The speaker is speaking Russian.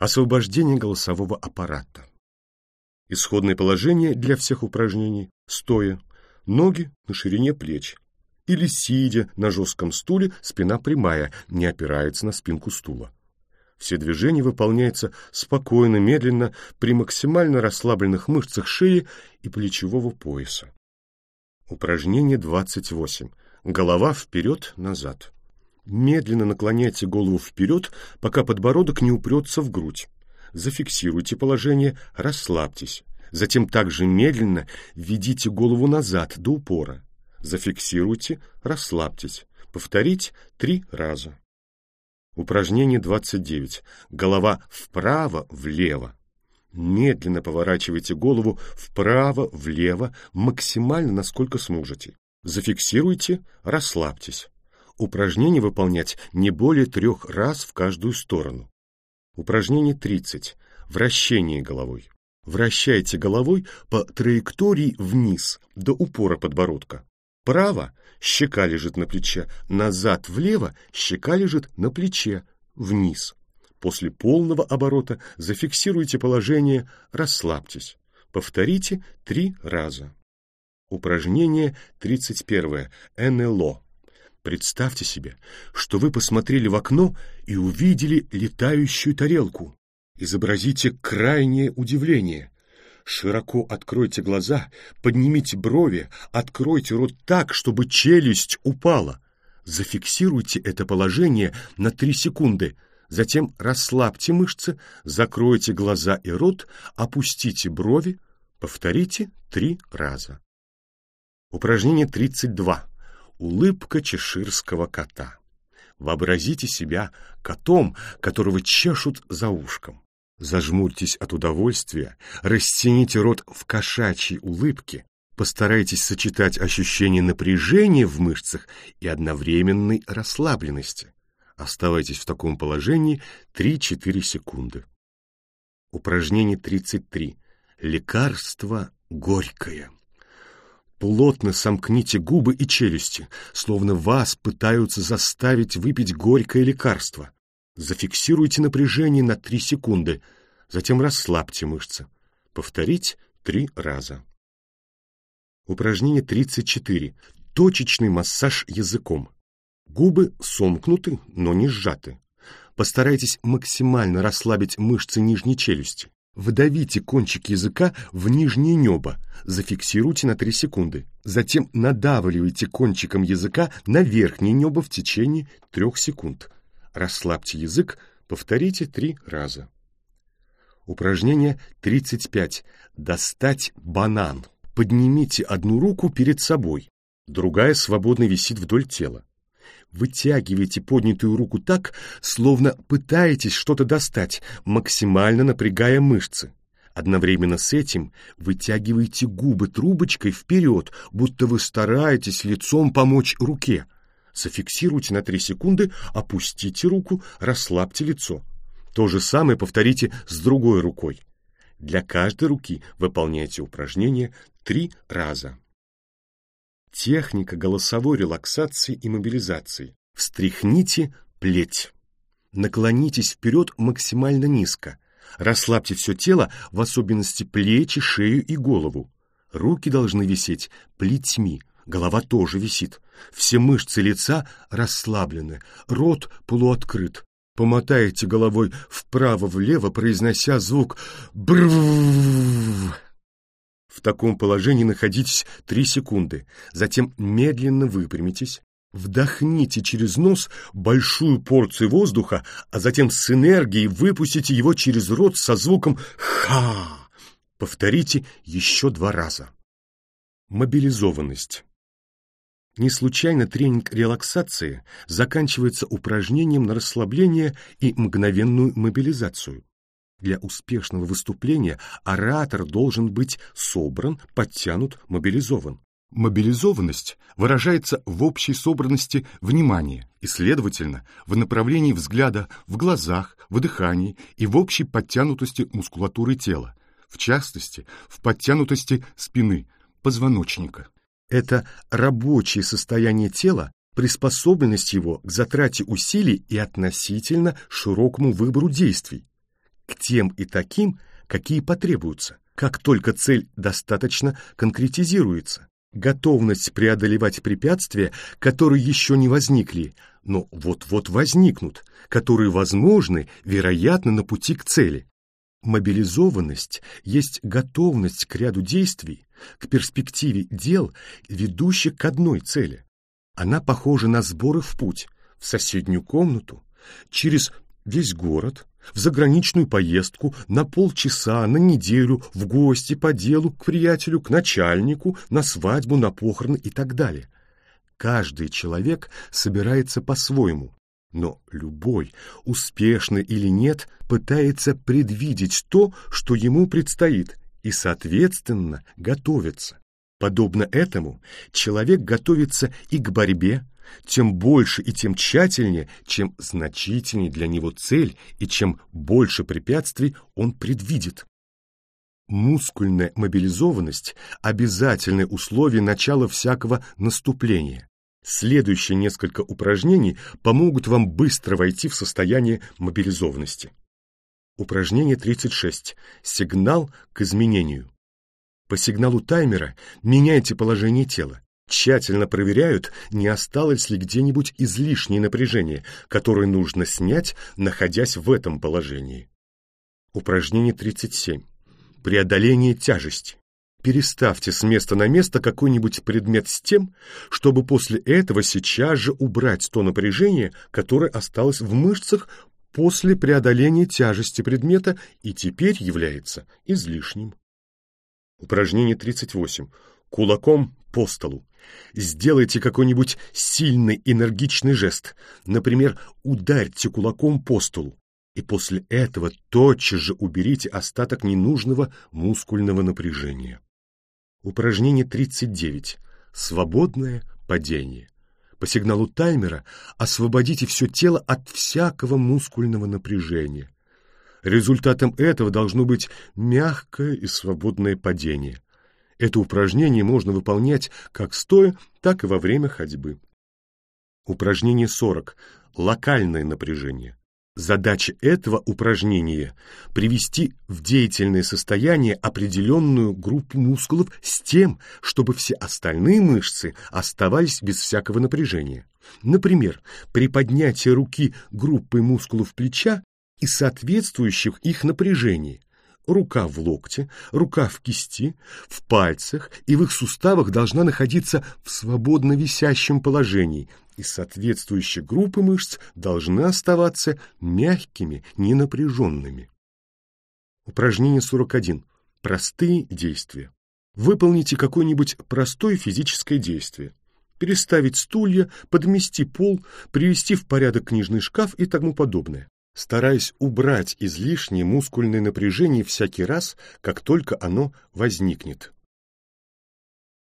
Освобождение голосового аппарата. Исходное положение для всех упражнений – стоя, ноги на ширине плеч. Или сидя на жестком стуле, спина прямая, не опирается на спинку стула. Все движения выполняются спокойно, медленно, при максимально расслабленных мышцах шеи и плечевого пояса. Упражнение 28. Голова вперед-назад. Медленно наклоняйте голову вперед, пока подбородок не упрется в грудь. Зафиксируйте положение, расслабьтесь. Затем также медленно введите голову назад до упора. Зафиксируйте, расслабьтесь. Повторить три раза. Упражнение 29. Голова вправо-влево. Медленно поворачивайте голову вправо-влево, максимально, насколько сможете. Зафиксируйте, расслабьтесь. Упражнение выполнять не более трех раз в каждую сторону. Упражнение 30. Вращение головой. Вращайте головой по траектории вниз, до упора подбородка. Право – щека лежит на плече, назад влево – щека лежит на плече, вниз. После полного оборота зафиксируйте положение, расслабьтесь. Повторите три раза. Упражнение 31. НЛО. Представьте себе, что вы посмотрели в окно и увидели летающую тарелку. Изобразите крайнее удивление. Широко откройте глаза, поднимите брови, откройте рот так, чтобы челюсть упала. Зафиксируйте это положение на три секунды – Затем расслабьте мышцы, закройте глаза и рот, опустите брови, повторите три раза. Упражнение 32. Улыбка чеширского кота. Вообразите себя котом, которого чешут за ушком. Зажмурьтесь от удовольствия, растяните рот в кошачьей улыбке, постарайтесь сочетать ощущение напряжения в мышцах и одновременной расслабленности. Оставайтесь в таком положении 3-4 секунды. Упражнение 33. Лекарство горькое. Плотно сомкните губы и челюсти, словно вас пытаются заставить выпить горькое лекарство. Зафиксируйте напряжение на 3 секунды, затем расслабьте мышцы. Повторить 3 раза. Упражнение 34. Точечный массаж языком. Губы сомкнуты, но не сжаты. Постарайтесь максимально расслабить мышцы нижней челюсти. Вдавите кончик языка в нижнее небо, зафиксируйте на 3 секунды. Затем надавливайте кончиком языка на верхнее небо в течение 3 секунд. Расслабьте язык, повторите 3 раза. Упражнение 35. Достать банан. Поднимите одну руку перед собой, другая свободно висит вдоль тела вытягиваете поднятую руку так, словно пытаетесь что-то достать, максимально напрягая мышцы. Одновременно с этим вытягиваете губы трубочкой вперед, будто вы стараетесь лицом помочь руке. Зафиксируйте на 3 секунды, опустите руку, расслабьте лицо. То же самое повторите с другой рукой. Для каждой руки выполняйте упражнение три раза. Техника голосовой релаксации и мобилизации. Встряхните плеть. Наклонитесь вперед максимально низко. Расслабьте все тело, в особенности плечи, шею и голову. Руки должны висеть плетьми, голова тоже висит. Все мышцы лица расслаблены, рот полуоткрыт. Помотаете головой вправо-влево, произнося звук в таком положении находитесь 3 секунды, затем медленно выпрямитесь, вдохните через нос большую порцию воздуха, а затем с энергией выпустите его через рот со звуком «ха». Повторите еще два раза. Мобилизованность. Не случайно тренинг релаксации заканчивается упражнением на расслабление и мгновенную мобилизацию. Для успешного выступления оратор должен быть собран, подтянут, мобилизован. Мобилизованность выражается в общей собранности внимания и, следовательно, в направлении взгляда в глазах, в дыхании и в общей подтянутости мускулатуры тела, в частности, в подтянутости спины, позвоночника. Это рабочее состояние тела, приспособленность его к затрате усилий и относительно широкому выбору действий. К тем и таким, какие потребуются, как только цель достаточно конкретизируется. Готовность преодолевать препятствия, которые еще не возникли, но вот-вот возникнут, которые возможны, вероятно, на пути к цели. Мобилизованность есть готовность к ряду действий, к перспективе дел, ведущих к одной цели. Она похожа на сборы в путь, в соседнюю комнату, через весь город, в заграничную поездку, на полчаса, на неделю, в гости, по делу, к приятелю, к начальнику, на свадьбу, на похороны и так далее. Каждый человек собирается по-своему, но любой, успешный или нет, пытается предвидеть то, что ему предстоит, и, соответственно, готовится. Подобно этому, человек готовится и к борьбе, тем больше и тем тщательнее, чем значительнее для него цель и чем больше препятствий он предвидит. Мускульная мобилизованность – обязательное условие начала всякого наступления. Следующие несколько упражнений помогут вам быстро войти в состояние мобилизованности. Упражнение 36. Сигнал к изменению. По сигналу таймера меняйте положение тела. Тщательно проверяют, не осталось ли где-нибудь излишнее напряжение, которое нужно снять, находясь в этом положении. Упражнение 37. Преодоление тяжести. Переставьте с места на место какой-нибудь предмет с тем, чтобы после этого сейчас же убрать то напряжение, которое осталось в мышцах после преодоления тяжести предмета и теперь является излишним. Упражнение 38. Кулаком по столу. Сделайте какой-нибудь сильный энергичный жест. Например, ударьте кулаком по столу. И после этого тотчас же уберите остаток ненужного мускульного напряжения. Упражнение 39. Свободное падение. По сигналу таймера освободите все тело от всякого мускульного напряжения. Результатом этого должно быть мягкое и свободное падение. Это упражнение можно выполнять как стоя, так и во время ходьбы. Упражнение 40. Локальное напряжение. Задача этого упражнения – привести в деятельное состояние определенную группу мускулов с тем, чтобы все остальные мышцы оставались без всякого напряжения. Например, при поднятии руки группы мускулов плеча и соответствующих их напряжений. Рука в локте, рука в кисти, в пальцах и в их суставах должна находиться в свободно висящем положении, и соответствующие группы мышц должны оставаться мягкими, ненапряженными. Упражнение 41. Простые действия. Выполните какое-нибудь простое физическое действие. Переставить стулья, подмести пол, привести в порядок книжный шкаф и тому подобное стараясь убрать излишнее мускульное напряжение всякий раз, как только оно возникнет.